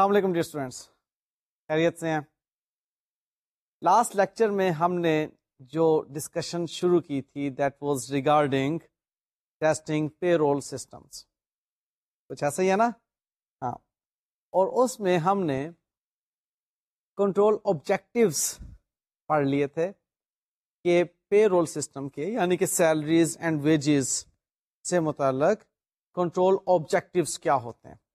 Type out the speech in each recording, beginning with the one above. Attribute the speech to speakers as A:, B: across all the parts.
A: السلام علیکم dear students خیریت سے ہیں؟ لاسٹ لیکچر میں ہم نے جو ڈسکشن شروع کی تھی that was regarding testing payroll systems کچھ ایسا ہی ہے نا؟ ہاں۔ اور اس میں ہم نے کنٹرول آبجیکٹوس پڑھ لیے تھے کہ پے رول سسٹم کے یعنی کہ سیلریز اینڈ ویجز سے متعلق کنٹرول آبجیکٹوس کیا ہوتے ہیں۔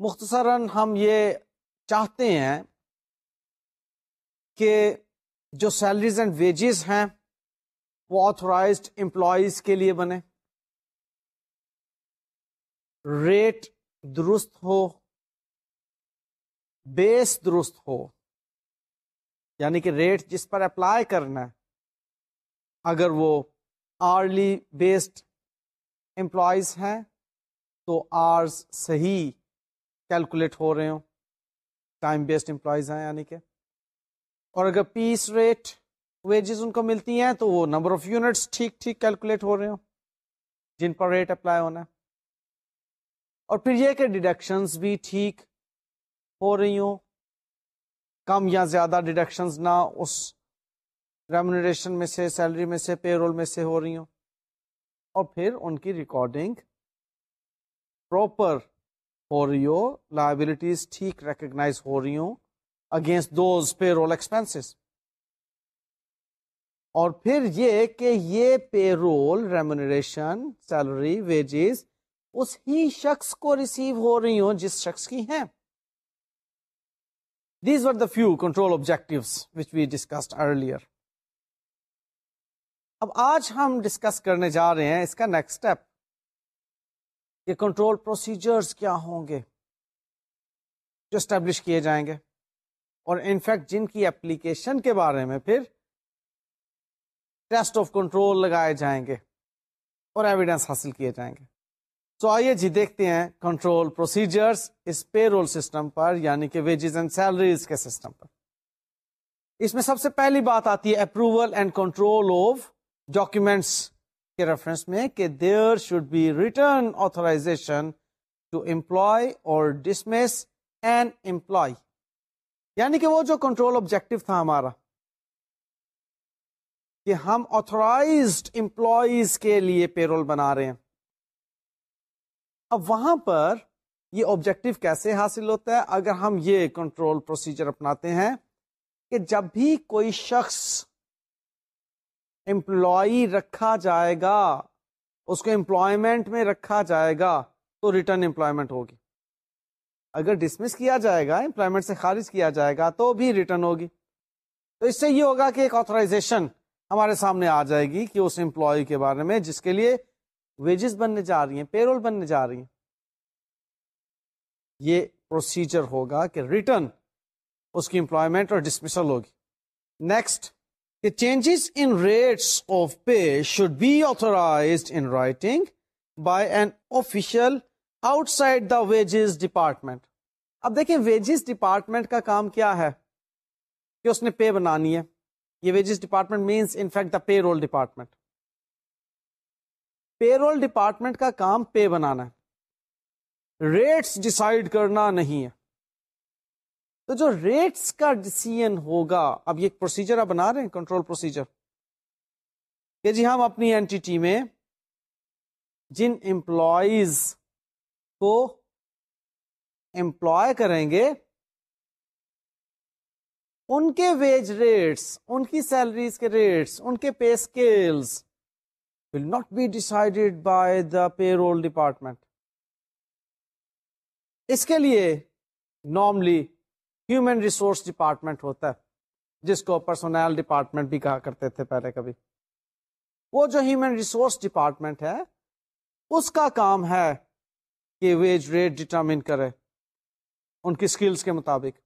A: مختصراً ہم یہ چاہتے ہیں کہ جو سیلریز اینڈ ویجز ہیں وہ آتھورائزڈ امپلائیز کے لیے بنے، ریٹ درست ہو، بیس درست ہو یعنی کہ ریٹ جس پر اپلائی کرنا ہے، اگر وہ آرلی بیسڈ امپلائیز ہیں تو آرز صحیح کیلکولیٹ ہو رہے ہوں ٹائم بیسڈ امپلائیز ہیں یعنی کہ۔ اور اگر پیس ریٹ ویجز ان کو ملتی ہیں تو وہ نمبر آف یونٹس ٹھیک ٹھیک کیلکولیٹ ہو رہے ہوں، جن پر ریٹ اپلائی ہونا ہے۔ اور پھر یہ کہ ڈیڈکشنز بھی ٹھیک ہو رہی ہوں، کم یا زیادہ ڈیڈکشنز نہ اس ریمونیشن میں سے سیلری میں سے پے رول میں سے ہو رہی ہوں۔ اور پھر ان کی ریکارڈنگ پراپر ہو رہی ہو لائبلٹیز ٹھیک ریکگنائز ہو رہی ہوں against those payroll expense اور پھر یہ کہ یہ payroll remuneration salary wages اس ہی شخص کو ریسیو ہو رہی ہوں جس شخص کی ہیں۔ These are the few control objective which we discussed earlier اب آج ہم ڈسکس کرنے جا رہے ہیں اس کا نیکسٹ اسٹیپ کہ کنٹرول پروسیجرز کیا ہوں گے جو اسٹیبلش کیے جائیں گے اور انفیکٹ جن کی اپلیکیشن کے بارے میں پھر ٹیسٹ آف کنٹرول لگائے جائیں گے اور ایویڈینس حاصل کیے جائیں گے۔ سو آئیے جی دیکھتے ہیں کنٹرول پروسیجرز اس پے رول سسٹم پر یعنی کہ ویجز اینڈ سیلریز کے سسٹم پر۔ اس میں سب سے پہلی بات آتی ہے approval and control of documents کے ریفرنس میں کہ there should be written authorization to employee اور ڈسمس این امپلائی یعنی کہ وہ جو کنٹرول آبجیکٹو تھا ہمارا، کہ ہم آتھورائزڈ امپلائیز کے لیے پیرول بنا رہے ہیں۔ اب وہاں پر یہ آبجیکٹو کیسے حاصل ہوتا ہے؟ اگر ہم یہ کنٹرول پروسیجر اپناتے ہیں کہ جب بھی کوئی شخص امپلائی رکھا جائے گا، اس کو امپلائمنٹ میں رکھا جائے گا تو ریٹرن امپلائمنٹ ہوگی۔ اگر ڈسمس کیا جائے گا امپلائمنٹ سے خارج کیا جائے گا تو بھی ریٹرن ہوگی۔ تو اس سے یہ ہوگا کہ ایک آتھرائزیشن ہمارے سامنے آ جائے گی کہ اس امپلائی کے بارے میں، جس کے لیے ویجز بننے جا رہی ہیں پیرول بننے جا رہی ہیں۔ یہ پروسیجر ہوگا کہ ریٹرن اس کی امپلائمنٹ اور ڈسمسل ہوگی۔ نیکسٹ کہ changes in rates of pay should be authorized in writing by an official outside the wages department اب دیکھیں ویجز ڈپارٹمنٹ کا کام کیا ہے کہ اس نے پے بنانی ہے. یہ wages department means in fact the payroll department payroll department کا کام پے بنانا ہے. ریٹس ڈسائڈ کرنا نہیں ہے. تو جو ریٹس کا ڈسیزن ہوگا، اب یہ پروسیجر آپ بنا رہے ہیں، کنٹرول پروسیجر، کہ جی ہم اپنی اینٹی میں جن امپلائیز کو امپلوائے کریں گے، ان کے ویج ریٹس ان کی سیلریز کے ریٹس ان کے pay scales will not be decided by the payroll department اس کے لیے نارملی ہیومن ریسورس ڈپارٹمنٹ ہوتا ہے، جس کو پرسونل ڈپارٹمنٹ بھی کہا کرتے تھے پہلے کبھی۔ وہ جو ہیومن ریسورس ڈپارٹمنٹ ہے، اس کا کام ہے کہ ویج ریٹ ڈٹرمن کرے، ان کی اسکلس کے مطابق،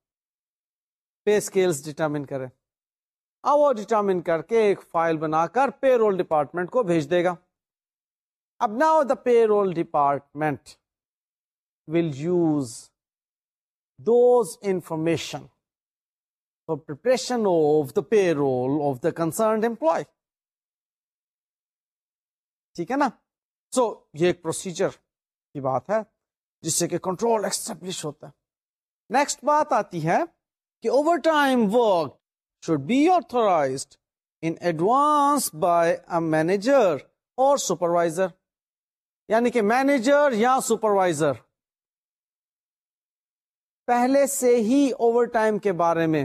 A: پے اسکلس ڈٹرمن کرے۔ اب وہ ڈٹرمن کر کے ایک فائل بنا کر پے رول ڈپارٹمنٹ کو بھیج دے گا۔ اب now the payroll department will use those information. For preparation of the payroll of the concerned employee. ٹھیک ہے نا؟ سو یہ ایک پروسیجر کی بات ہے، جس سے کہ کنٹرول ایکسٹیبلش ہوتا ہے۔ نیکسٹ بات آتی ہے کہ overtime work should be authorized in advance by a manager اور سپروائزر یعنی کہ مینیجر یا سپروائزر پہلے سے ہی اوور ٹائم کے بارے میں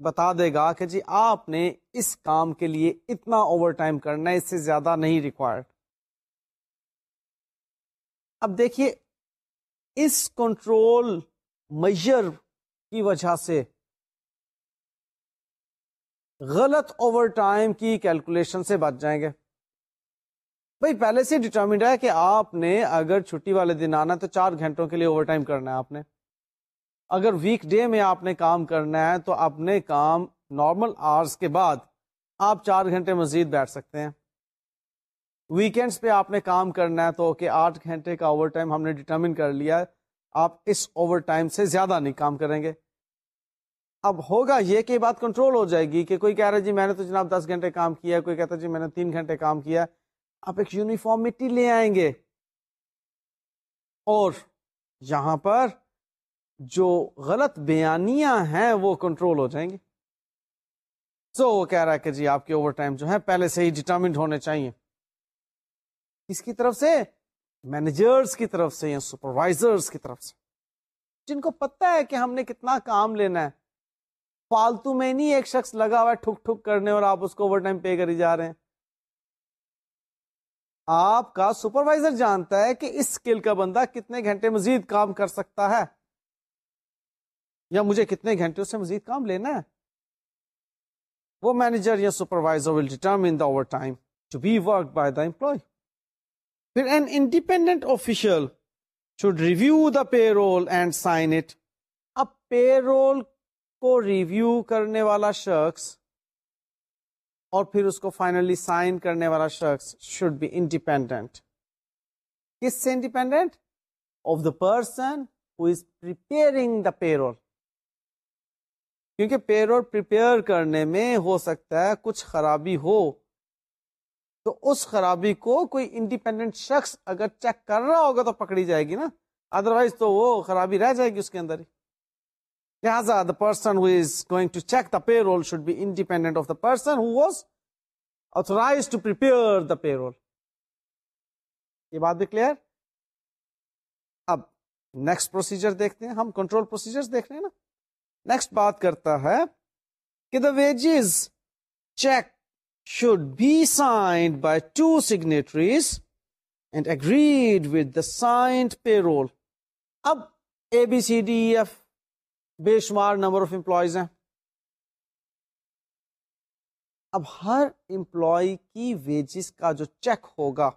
A: بتا دے گا کہ جی آپ نے اس کام کے لیے اتنا اوور ٹائم کرنا ہے، اس سے زیادہ نہیں ریکوائرڈ اب دیکھیے، اس کنٹرول میجر کی وجہ سے غلط اوور ٹائم کی کیلکولیشن سے بچ جائیں گے۔ بھائی، پہلے سے ڈیٹرمنڈ ہے کہ آپ نے اگر چھٹی والے دن آنا تو چار گھنٹوں کے لیے اوور ٹائم کرنا ہے آپ نے۔ اگر ویک ڈے میں آپ نے کام کرنا ہے تو اپنے کام نارمل آورس کے بعد آپ چار گھنٹے مزید بیٹھ سکتے ہیں۔ ویکینڈس پہ آپ نے کام کرنا ہے تو کہ آٹھ گھنٹے کا اوور ٹائم ہم نے ڈٹرمن کر لیا آپ اس اوور ٹائم سے زیادہ نہیں کام کریں گے۔ اب ہوگا یہ کہ بات کنٹرول ہو جائے گی کہ کوئی کہہ رہا ہے جی میں نے تو جناب دس گھنٹے کام کیا کوئی کہتا جی میں نے تین گھنٹے کام کیا آپ ایک یونیفارمٹی لے آئیں گے۔ اور یہاں پر جو غلط بیانیاں ہیں وہ کنٹرول ہو جائیں گی سو وہ کہہ رہا ہے کہ جی آپ کے اوور ٹائم جو ہے پہلے سے ہی ڈٹرمنٹ ہونے چاہیے۔ کس کی طرف سے مینیجرس کی طرف سے یا سپروائزرس کی طرف سے۔ جن کو پتا ہے کہ ہم نے کتنا کام لینا ہے۔ فالتو میں نہیں ایک شخص لگا ہوا ہے ٹھک ٹھک کرنے اور آپ اس کو اوور ٹائم پے کری جا رہے ہیں۔ آپ کا سپروائزر جانتا ہے کہ اس اسکل کا بندہ کتنے گھنٹے مزید کام کر سکتا ہے یا مجھے کتنے گھنٹے سے مزید کام لینا ہے؟ وہ مینیجر یا supervisor will determine the overtime to be work by the employee پھر an independent official should review the payroll and sign it اب پے رول کو ریویو کرنے والا شخص اور پھر اس کو فائنلی سائن کرنے والا شخص شوڈ بی انڈیپینڈنٹ کس سے independent of the person who is the payroll کیونکہ پے رول پریپیئر کرنے میں ہو سکتا ہے کچھ خرابی ہو، تو اس خرابی کو کوئی انڈیپینڈنٹ شخص اگر چیک کر رہا ہوگا تو پکڑی جائے گی نا ادروائز تو وہ خرابی رہ جائے گی اس کے اندر ہی۔ لہٰذا the person who is going to check the payroll should be independent of the person who was authorized to prepare the payroll یہ بات بھی کلیئر اب نیکسٹ پروسیجر دیکھتے ہیں. ہم کنٹرول پروسیجر دیکھ رہے ہیں نا. نیکسٹ بات کرتا ہے کہ the wages cheque should be signed by two signatories and agreed with the signed payroll اب A B C D F بے شمار نمبر آف امپلائیز ہیں۔ اب ہر امپلائی کی ویجز کا جو چیک ہوگا،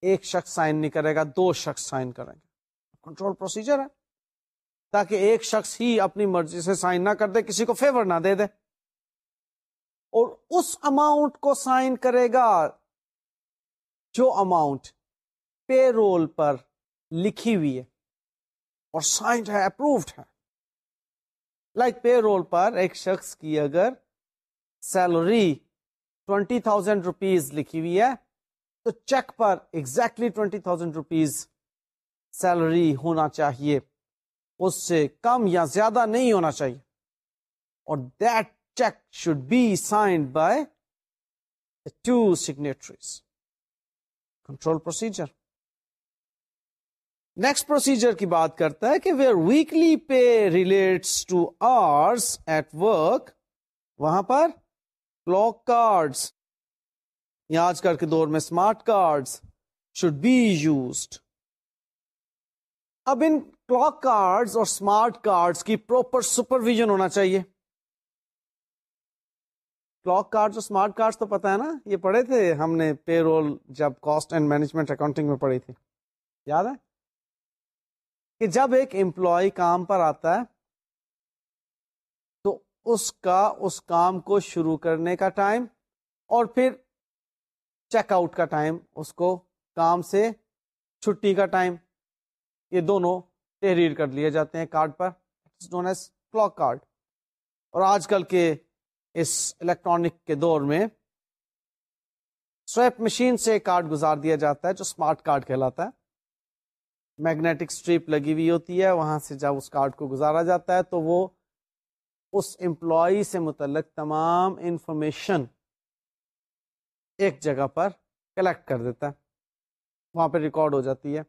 A: ایک شخص سائن نہیں کرے گا، دو شخص سائن کریں گے۔ کنٹرول پروسیجر ہے۔ تاکہ ایک شخص ہی اپنی مرضی سے سائن نہ کر دے، کسی کو فیور نہ دے دے۔ اور اس اماؤنٹ کو سائن کرے گا جو اماؤنٹ پے رول پر لکھی ہوئی ہے اور سائنڈ ہے اپروڈ ہے۔ لائک پے رول پر ایک شخص کی اگر سیلری ٹوینٹی تھاؤزینڈ روپیز لکھی ہوئی ہے تو چیک پر exactly twenty thousand rupees salary ہونا چاہیے اس سے کم یا زیادہ نہیں ہونا چاہیے اور that cheque should be signed by two signatories control procedure next procedure کی بات کرتا ہے کہ where weekly pay relates to hours at work وہاں پر کلوک کارڈس یا آج کل کے دور میں smart cards should be used اب ان کلاک کارڈ اور اسمارٹ کارڈ کی پروپر سپرویژن ہونا چاہیے. کلاک کارڈ اور اسمارٹ کارڈ تو پتا ہے نا، یہ پڑھے تھے ہم نے پے رول جب کاسٹ اینڈ مینجمنٹ اکاؤنٹنگ میں پڑھی تھی. یاد ہے؟ کہ جب ایک امپلائی کام پر آتا ہے، تو اس کا، اس کام کو شروع کرنے کا ٹائم اور پھر چیک آؤٹ کا ٹائم اس کو کام سے چھٹی کا ٹائم یہ دونوں تحریر کر لیے جاتے ہیں کارڈ پر کلاک کارڈ اور آج کل کے اس الیکٹرانک کے دور میں سویپ مشین سے کارڈ گزار دیا جاتا ہے، جو اسمارٹ کارڈ کہلاتا ہے۔ میگنیٹک اسٹریپ لگی ہوئی ہوتی ہے، وہاں سے جب اس کارڈ کو گزارا جاتا ہے تو وہ اس امپلائی سے متعلق تمام انفارمیشن ایک جگہ پر کلیکٹ کر دیتا ہے۔ وہاں پہ ریکارڈ ہو جاتی ہے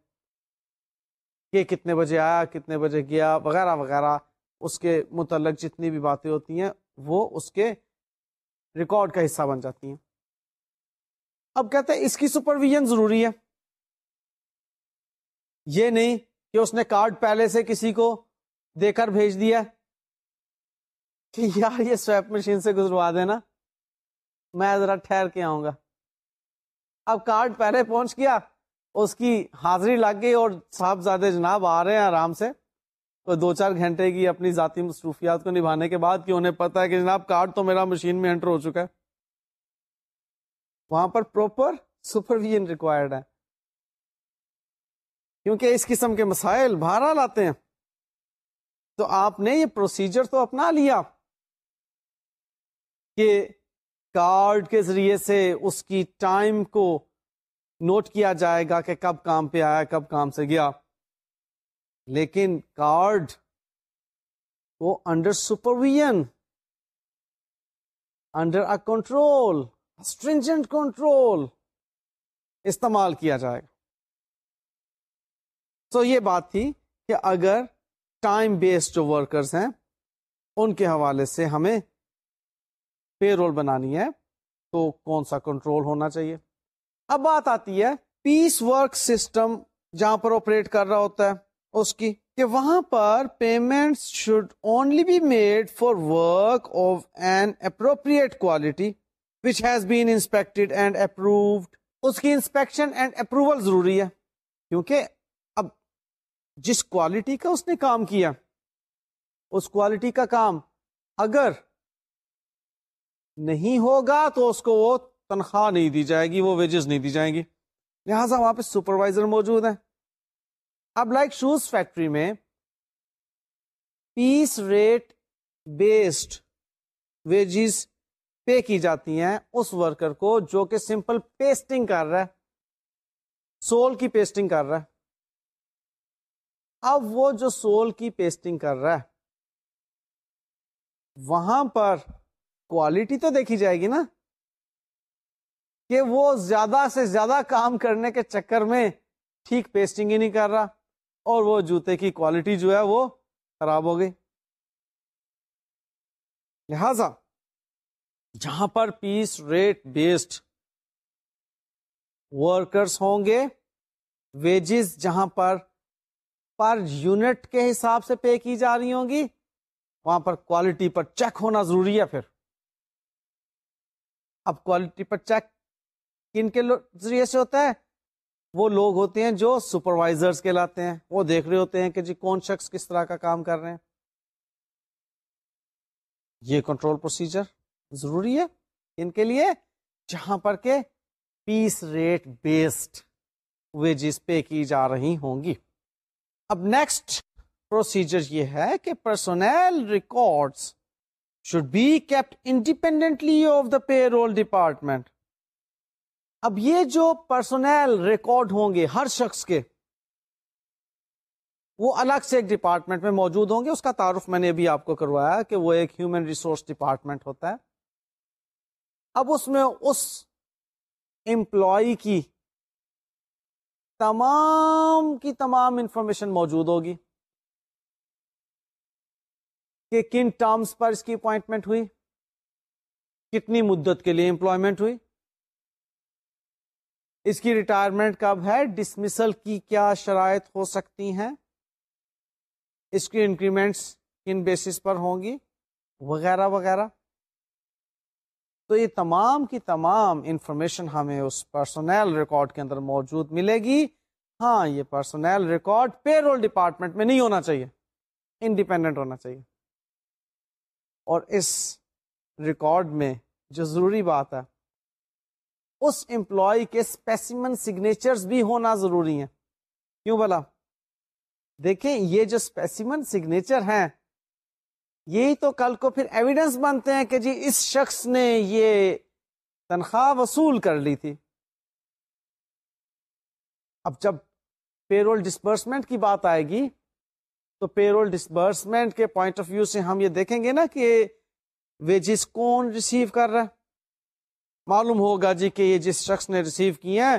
A: کہ کتنے بجے آیا، کتنے بجے گیا، وغیرہ وغیرہ۔ اس کے متعلق جتنی بھی باتیں ہوتی ہیں، وہ اس کے ریکارڈ کا حصہ بن جاتی ہیں۔ اب کہتے ہیں اس کی سپرویژن ضروری ہے۔ یہ نہیں کہ اس نے کارڈ پہلے سے کسی کو دے کر بھیج دیا کہ یار یہ سویپ مشین سے گزروا دینا میں ذرا ٹھہر کے آؤں گا۔ اب کارڈ پہلے پہنچ گیا، اس کی حاضری لگ گئی اور صاحب زیادہ جناب آ رہے ہیں آرام سے۔ تو دو چار گھنٹے کی اپنی ذاتی مصروفیات کو نبھانے کے بعد کہ انہیں پتا ہے کہ جناب کارڈ تو میرا مشین میں انٹر ہو چکا ہے۔ وہاں پر پروپر سپرویژن ریکوائرڈ ہے۔ کیونکہ اس قسم کے مسائل باہر آتے ہیں۔ تو آپ نے یہ پروسیجر تو اپنا لیا کہ کارڈ کے ذریعے سے اس کی ٹائم کو نوٹ کیا جائے گا کہ کب کام پہ آیا، کب کام سے گیا۔ لیکن کارڈ کو under supervision under a control stringent control استعمال کیا جائے گا۔ تو یہ بات تھی کہ اگر ٹائم بیسڈ جو ورکرز ہیں، ان کے حوالے سے ہمیں پے رول بنانی ہے، تو کون سا کنٹرول ہونا چاہیے؟ اب بات آتی ہے پیس ورک سسٹم جہاں پر آپریٹ کر رہا ہوتا ہے، اس کی، کہ وہاں پر payment should only be made for work of an appropriate quality which has been inspected and approved اس کی انسپیکشن اینڈ اپروول ضروری ہے، کیونکہ جس کوالٹی کا اس نے کام کیا، اس کوالٹی کا کام اگر نہیں ہوگا تو اس کو وہ تنخواہ نہیں دی جائے گی، وہ ویجز نہیں دی جائیں گی۔ لہٰذا وہاں پہ سپروائزر موجود ہیں۔ اب لائک شوز فیکٹری میں piece rate based wages pay کی جاتی ہیں۔ اس ورکر کو جو کہ سمپل پیسٹنگ کر رہا ہے سول کی پیسٹنگ کر رہا ہے۔ اب وہ جو سول کی پیسٹنگ کر رہا ہے، وہاں پر کوالٹی تو دیکھی جائے گی نا، کہ وہ زیادہ سے زیادہ کام کرنے کے چکر میں ٹھیک پیسٹنگ ہی نہیں کر رہا اور وہ جوتے کی کوالٹی جو ہے وہ خراب ہو گئی۔ لہذا جہاں پر پیس ریٹ بیسڈ ورکرس ہوں گے ویجز جہاں پر پر یونٹ کے حساب سے پے کی جا رہی ہوں گی، وہاں پر کوالٹی پر چیک ہونا ضروری ہے پھر۔ اب کوالٹی پر چیک کن کے ذریعے سے ہوتا ہے؟ وہ لوگ ہوتے ہیں جو سپروائزر کے لاتے ہیں۔ وہ دیکھ رہے ہوتے ہیں کہ جی کون شخص کس طرح کا کام کر رہے ہیں۔ یہ کنٹرول پروسیجر ضروری ہے ان کے لیے، جہاں پر کہ piece rate based wages pay کی جا رہی ہوں گی۔ اب نیکسٹ پروسیجر یہ ہے کہ personnel records should be kept independently of the payroll department اب یہ جو پرسونل ریکارڈ ہوں گے ہر شخص کے، وہ الگ سے ایک ڈپارٹمنٹ میں موجود ہوں گے۔ اس کا تعارف میں نے ابھی آپ کو کروایا کہ وہ ایک ہیومن ریسورس ڈپارٹمنٹ ہوتا ہے۔ اب اس میں اس امپلائی کی تمام کی تمام انفارمیشن موجود ہوگی کہ کن ٹرمز پر اس کی اپوائنٹمنٹ ہوئی، کتنی مدت کے لیے امپلائمنٹ ہوئی، اس کی ریٹائرمنٹ کب ہے ڈسمسل کی کیا شرائط ہو سکتی ہیں، اس کی انکریمنٹس کن بیسس پر ہوں گی، وغیرہ وغیرہ۔ تو یہ تمام کی تمام انفارمیشن ہمیں اس پرسونل ریکارڈ کے اندر موجود ملے گی۔ ہاں یہ personnel record payroll department میں نہیں ہونا چاہیے۔ انڈیپینڈنٹ ہونا چاہیے۔ اور اس ریکارڈ میں جو ضروری بات ہے، اس امپلائی کے اسپیسیمن سگنیچر بھی ہونا ضروری ہیں۔ کیوں بلا دیکھیں، یہ جو اسپیسیمن سگنیچر ہیں یہی تو کل کو پھر ایویڈنس بنتے ہیں کہ جی اس شخص نے یہ تنخواہ وصول کر لی تھی۔ اب جب پے رول ڈسبرسمنٹ کی بات آئے گی، تو پے رول ڈسبرسمنٹ کے پوائنٹ آف ویو سے ہم یہ دیکھیں گے نا کہ ویجز کون ریسیو کر رہا ہے۔ معلوم ہوگا جی کہ یہ جس شخص نے ریسیو کیا ہے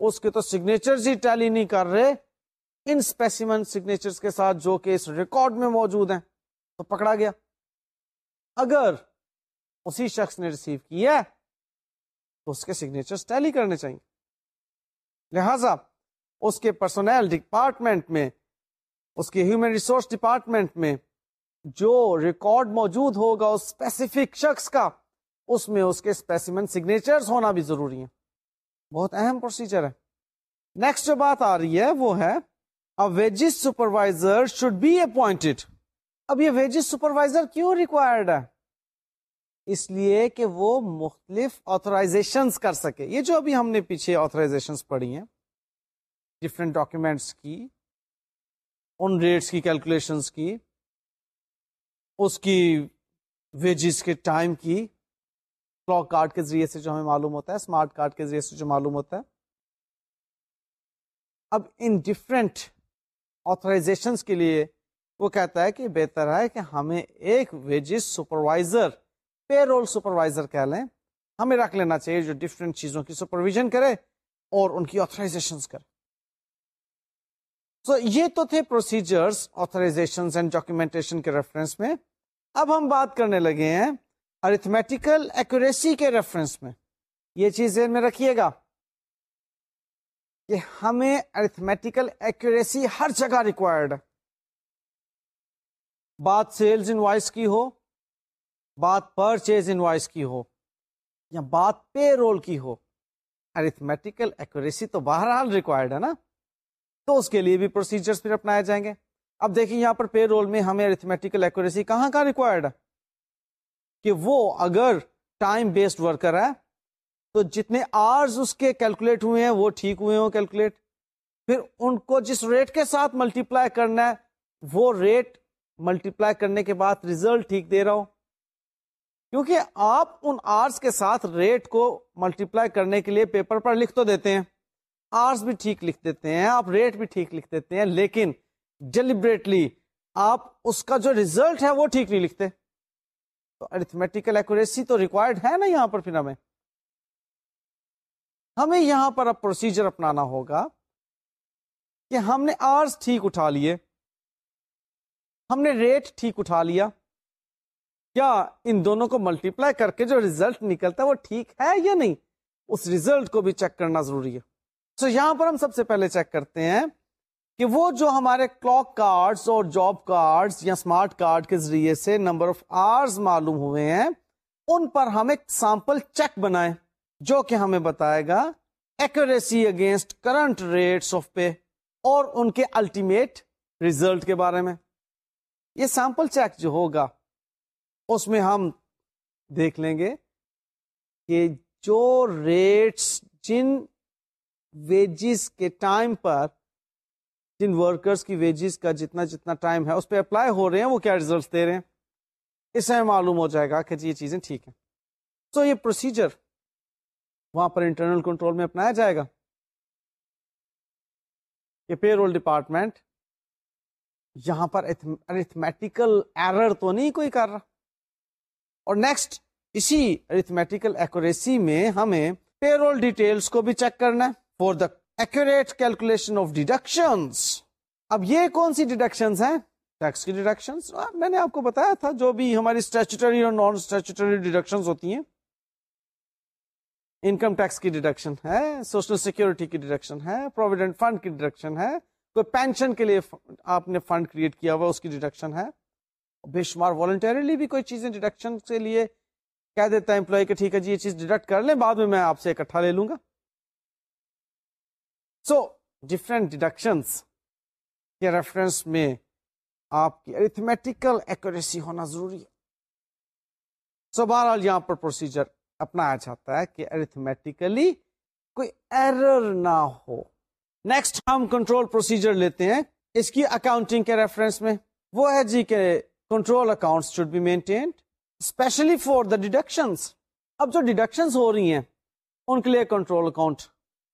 A: اس کے تو سگنیچر ہی ٹیلی نہیں کر رہے۔ ان اسپیسیمن سگنیچر کے ساتھ جو کہ اس ریکارڈ میں موجود ہیں۔ تو پکڑا گیا۔ اگر اسی شخص نے ریسیو کیا ہے، تو اس کے سگنیچر ٹیلی کرنے چاہیے۔ لہذا اس کے پرسنل ڈپارٹمنٹ میں، اس کے ہیومن ریسورس ڈپارٹمنٹ میں جو ریکارڈ موجود ہوگا اس اسپیسیفک شخص کا، اس میں اس کے اسپیسیمن سگنیچر ہونا بھی ضروری ہے بہت اہم پروسیجر ہے۔ نیکسٹ جو بات آ رہی ہے وہ ہے wages supervisor should be appointed اب یہ ویجز سپروائزر کیوں ریکوائرڈ ہے؟ اس لیے کہ وہ مختلف آتھرائزیشن کر سکے۔ یہ جو ابھی ہم نے پیچھے آتھرائزیشن پڑھی ہیں ڈفرینٹ ڈاکومینٹس کی، ان ریٹس کی کیلکولیشن کی، اس کی ویجز کے ٹائم کی کلاک کارڈ کے ذریعے سے جو ہمیں معلوم ہوتا ہے اسمارٹ کارڈ کے ذریعے سے جو معلوم ہوتا ہے۔ اب ان ڈفرینٹ آتھرائزیشن کے لیے وہ کہتا ہے کہ بہتر ہے کہ ہمیں ایک wages supervisor payroll supervisor کہہ لیں۔ ہمیں رکھ لینا چاہیے جو ڈفرینٹ چیزوں کی سپرویژن کرے اور ان کی آتھرائزیشن کرے۔ سو so, یہ تو تھے پروسیجرس آتھرائزیشن اینڈ ڈاکومینٹیشن کے ریفرنس میں۔ اب ہم بات کرنے لگے ہیں ارتھمیٹیکل ایکوریسی کے ریفرنس میں۔ یہ چیز ذہن میں رکھیے گا کہ ہمیں ارتھمیٹیکل ایکوریسی ہر جگہ ریکوائرڈ ہے۔ بات سیلز ان وائس کی ہو، بات پرچیز ان وائس کی ہو، یا بات پے رول کی ہو ارتھمیٹیکل ایکوریسی تو بہرحال ریکوائرڈ ہے نا، تو اس کے لیے بھی پروسیجر پھر اپنائے جائیں گے۔ اب دیکھیں یہاں پر پے رول میں ہمیں ارتھمیٹیکل ایکوریسی کہاں کا ریکوائرڈ ہے؟ کہ وہ اگر ٹائم بیسڈ ورکر ہے، تو جتنے آرز اس کے کیلکولیٹ ہوئے ہیں، وہ ٹھیک ہوئے ہوں کیلکولیٹ پھر ان کو جس ریٹ کے ساتھ ملٹی پلائی کرنا ہے، وہ ریٹ ملٹی پلائی کرنے کے بعد ریزلٹ ٹھیک دے رہا ہو کیونکہ آپ ان آرس کے ساتھ ریٹ کو ملٹی پلائی کرنے کے لیے پیپر پر لکھ تو دیتے ہیں۔ آرس بھی ٹھیک لکھ دیتے ہیں، آپ ریٹ بھی ٹھیک لکھ دیتے ہیں، لیکن ڈیلیبریٹلی آپ اس کا جو ریزلٹ ہے وہ ٹھیک نہیں لکھتے۔ تو ارتھمیٹیکل ایکوریسی تو ریکوائرڈ ہے نا یہاں پر پھر ہمیں۔ ہمیں یہاں پر اب پروسیجر اپنانا ہوگا کہ ہم نے آرز ٹھیک اٹھا لیے۔ ہم نے ریٹ ٹھیک اٹھا لیا۔ کیا ان دونوں کو ملٹی پلائی کر کے جو ریزلٹ نکلتا ہے وہ ٹھیک ہے یا نہیں؟ اس ریزلٹ کو بھی چیک کرنا ضروری ہے۔ سو so یہاں پر ہم سب سے پہلے چیک کرتے ہیں کہ وہ جو ہمارے کلاک کارڈز اور جاب کارڈز یا اسمارٹ کارڈ کے ذریعے سے نمبر آف آرز معلوم ہوئے ہیں، ان پر ہم ایک سیمپل چیک بنائیں، جو کہ ہمیں بتائے گا accuracy against current rates of pay اور ان کے الٹیمیٹ ریزلٹ کے بارے میں۔ یہ سیمپل چیک جو ہوگا، اس میں ہم دیکھ لیں گے کہ جو ریٹس جن ویجز کے ٹائم پر، جن ورکرز کی ویجز کا جتنا جتنا ٹائم ہے، اس پہ اپلائی ہو رہے ہیں، وہ کیا ریزلٹ دے رہے ہیں؟ اس سے معلوم ہو جائے گا کہ جی یہ چیزیں ٹھیک ہیں۔ تو یہ پروسیجر وہاں پر انٹرنل کنٹرول میں اپنایا جائے گا۔ کہ پے رول ڈپارٹمنٹ یہاں پر ارتھمیٹیکل ایرر تو نہیں کوئی کر رہا۔ اور نیکسٹ اسی ارتھمیٹیکل ایکوریسی میں ہمیں پے رول کو بھی چیک کرنا ہے for the accurate calculation of deduction اب یہ کون سی ڈیڈکشن ہیں؟ ٹیکس کی ڈیڈکشن میں نے آپ کو بتایا تھا جو بھی ہماری اسٹیچوٹری اور نان اسٹیچوٹری ڈیڈکشن ہوتی ہیں۔ انکم ٹیکس کی ڈیڈکشن ہے سوشل سیکورٹی کی ڈیڈکشن ہے پروویڈنٹ فنڈ کی ڈیڈکشن ہے کوئی پینشن کے لیے آپ نے فنڈ کریٹ کیا ہوا، اس کی ڈیڈکشن ہے۔ بے شمار والنٹریلی بھی کوئی چیزیں ڈیڈکشن کے لیے کہہ دیتا ہے امپلائی کہ ٹھیک ہے جی یہ چیز ڈیڈکٹ کر لیں، بعد میں میں آپ سے اکٹھا لے لوں گا۔ سو ڈفرینٹ ڈیڈکشنس کے ریفرنس میں آپ کی ارتھمیٹیکل ایکوریسی ہونا ضروری ہے۔ سو بہرحال یہاں پر پروسیجر اپنایا جاتا ہے کہ ارتھمیٹیکلی کوئی ایرر نہ ہو۔ نیکسٹ ہم کنٹرول پروسیجر لیتے ہیں اس کی اکاؤنٹنگ کے ریفرنس میں۔ وہ ہے جی کہ control account should be maintained specially for the deduction اب جو ڈیڈکشن ہو رہی ہیں، ان کے لیے کنٹرول اکاؤنٹ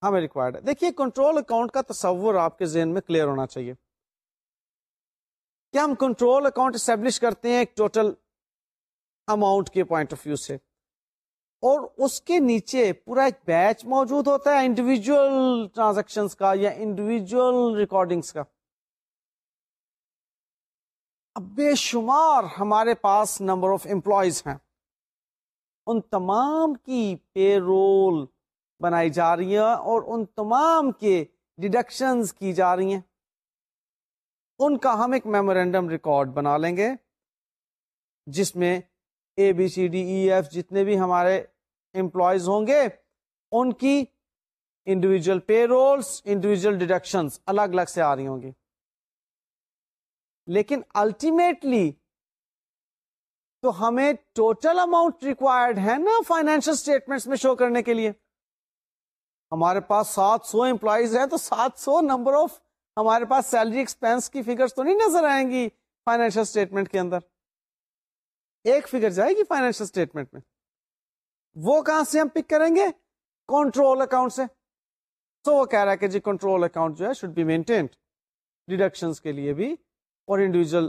A: ہمیں ریکوائرڈ ہے۔ دیکھیے کنٹرول اکاؤنٹ کا تصور آپ کے ذہن میں کلیئر ہونا چاہیے۔ کیا ہم کنٹرول اکاؤنٹ اسٹیبلش کرتے ہیں ایک ٹوٹل اماؤنٹ کے پوائنٹ آف ویو سے؟ اور اس کے نیچے پورا ایک بیچ موجود ہوتا ہے انڈیویجل ٹرانزیکشن کا یا انڈیویجل ریکارڈنگس کا۔ اب بے شمار ہمارے پاس نمبر آف امپلائیز ہیں۔ ان تمام کی پے رول بنائی جا رہی ہے اور ان تمام کے ڈیڈکشنز کی جا رہی ہیں۔ ان کا ہم ایک میمورینڈم ریکارڈ بنا لیں گے، جس میں A B C D E F جتنے بھی ہمارے امپلائیز ہوں گے، ان کی individual payrolls individual deductions الگ الگ سے آ رہی ہوں گی۔ لیکن الٹیمیٹلی تو ہمیں ٹوٹل اماؤنٹ ریکوائرڈ ہے نا فائنینشل اسٹیٹمنٹ میں شو کرنے کے لیے۔ ہمارے پاس سات سو امپلائیز ہیں تو سات سو نمبر آف ہمارے پاس سیلری ایکسپینس کی فگر تو نہیں نظر آئیں گی فائنینشیل اسٹیٹمنٹ کے اندر۔ ایک فگر جائے گی فائنینشیل اسٹیٹمنٹ میں۔ وہ کہاں سے ہم پک کریں گے؟ کنٹرول اکاؤنٹ سے۔ تو وہ کہہ رہا ہے کہ جی کنٹرول اکاؤنٹ جو ہے شوڈ بی مینٹینڈ ڈیڈکشن کے لیے بھی اور انڈیویجل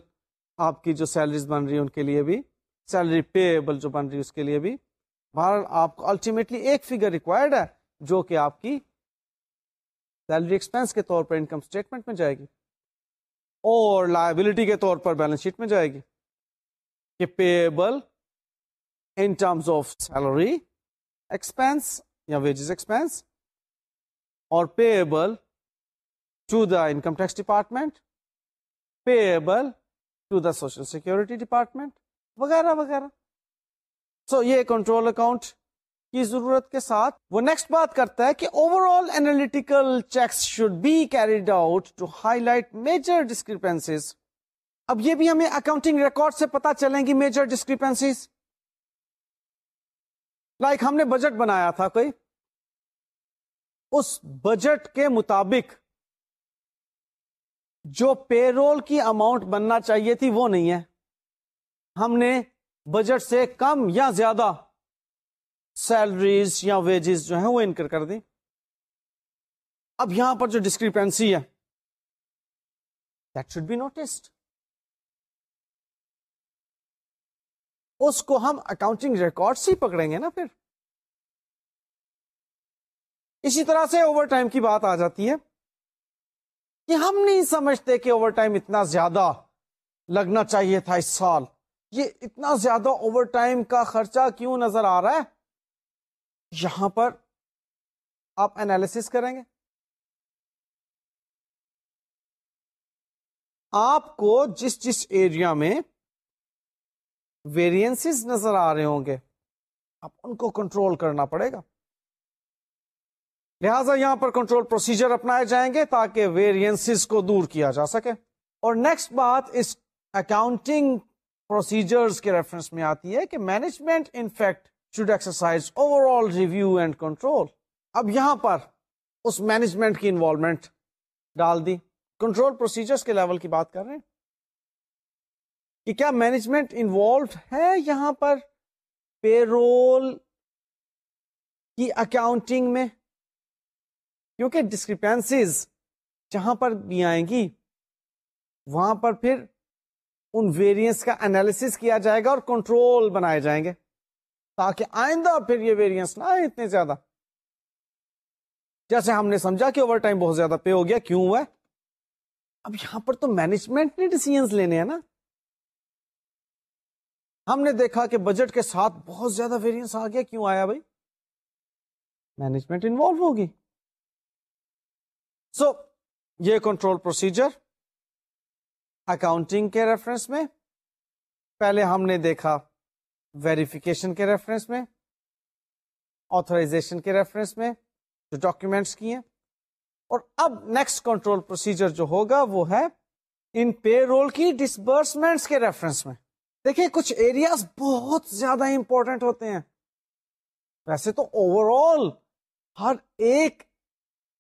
A: آپ کی جو سیلریز بن رہی ہے ان کے لیے بھی سیلری پیبل جو بن رہی ہے اس کے لیے بھی۔ بہرحال آپ کو الٹیمیٹلی ایک فگر ریکوائرڈ ہے جو کہ آپ کی سیلری ایکسپینس کے طور پر انکم اسٹیٹمنٹ میں جائے گی اور لائبلٹی کے طور پر بیلنس شیٹ میں جائے گی۔ کہ payable in terms of salary expense یا ویجز ایکسپینس اور payable to the income tax department payable to the social security department وغیرہ وغیرہ۔ سو یہ کنٹرول اکاؤنٹ کی ضرورت کے ساتھ وہ نیکسٹ بات کرتا ہے کہ overall analytical checks should be carried out to highlight major discrepancies اب یہ بھی ہمیں اکاؤنٹنگ ریکارڈ سے پتا چلیں گی میجر ڈسکریپنسیز لائک ہم نے بجٹ بنایا تھا کوئی؟ اس بجٹ کے مطابق جو پے رول کی اماؤنٹ بننا چاہیے تھی وہ نہیں ہے۔ ہم نے بجٹ سے کم یا زیادہ سیلریز یا ویجز جو ہیں وہ انکر کر دیں۔ اب یہاں پر جو ڈسکریپینسی ہے دیٹ شوڈ بی نوٹسڈ اس کو ہم اکاؤنٹنگ ریکارڈ سے پکڑیں گے نا پھر۔ اسی طرح سے اوور ٹائم کی بات آ جاتی ہے کہ ہم نہیں سمجھتے کہ اوور ٹائم اتنا زیادہ لگنا چاہیے تھا اس سال۔ یہ اتنا زیادہ اوور ٹائم کا خرچہ کیوں نظر آ رہا ہے؟ یہاں پر آپ اینالس کریں گے۔ آپ کو جس جس ایریا میں ویریئنس نظر آ رہے ہوں گے آپ ان کو کنٹرول کرنا پڑے گا۔ لہذا یہاں پر کنٹرول پروسیجر اپنائے جائیں گے تاکہ ویریئنس کو دور کیا جا سکے۔ اور نیکسٹ بات اس اکاؤنٹنگ پروسیجر کے ریفرنس میں آتی ہے کہ management in fact should exercise overall review and control اب یہاں پر اس مینجمنٹ کی انوالومنٹ ڈال دی۔ کنٹرول پروسیجرز کے لیول کی بات کر رہے ہیں۔ کہ کیا مینجمنٹ انوالوڈ ہے یہاں پر پے رول کی اکاؤنٹنگ میں؟ کیونکہ ڈسکریپینسیز جہاں پر بھی آئیں گی، وہاں پر پھر ان ویریئنس کا انالیس کیا جائے گا اور کنٹرول بنائے جائیں گے۔ تاکہ آئندہ پھر یہ ویریئنس نہ آئے اتنے زیادہ۔ جیسے ہم نے سمجھا کہ اوور ٹائم بہت زیادہ پے ہو گیا، کیوں ہوا؟ اب یہاں پر تو مینجمنٹ نے ڈیسیزنس لینے ہیں نا۔ ہم نے دیکھا کہ بجٹ کے ساتھ بہت زیادہ ویریئنس آ گیا، کیوں آیا بھائی؟ مینجمنٹ انوالو ہوگی۔ سو یہ کنٹرول پروسیجر اکاؤنٹنگ کے ریفرنس میں، پہلے ہم نے دیکھا ویریفیکیشن کے ریفرنس میں آتھرائزیشن کے ریفرنس میں جو ڈاکومینٹس کی ہیں۔ اور اب نیکسٹ کنٹرول پروسیجر جو ہوگا وہ ہے ان پے رول کی ڈسبرسمنٹس کے ریفرنس میں۔ دیکھیں، کچھ ایریاز بہت زیادہ امپورٹنٹ ہوتے ہیں۔ ویسے تو اوور آل ہر ایک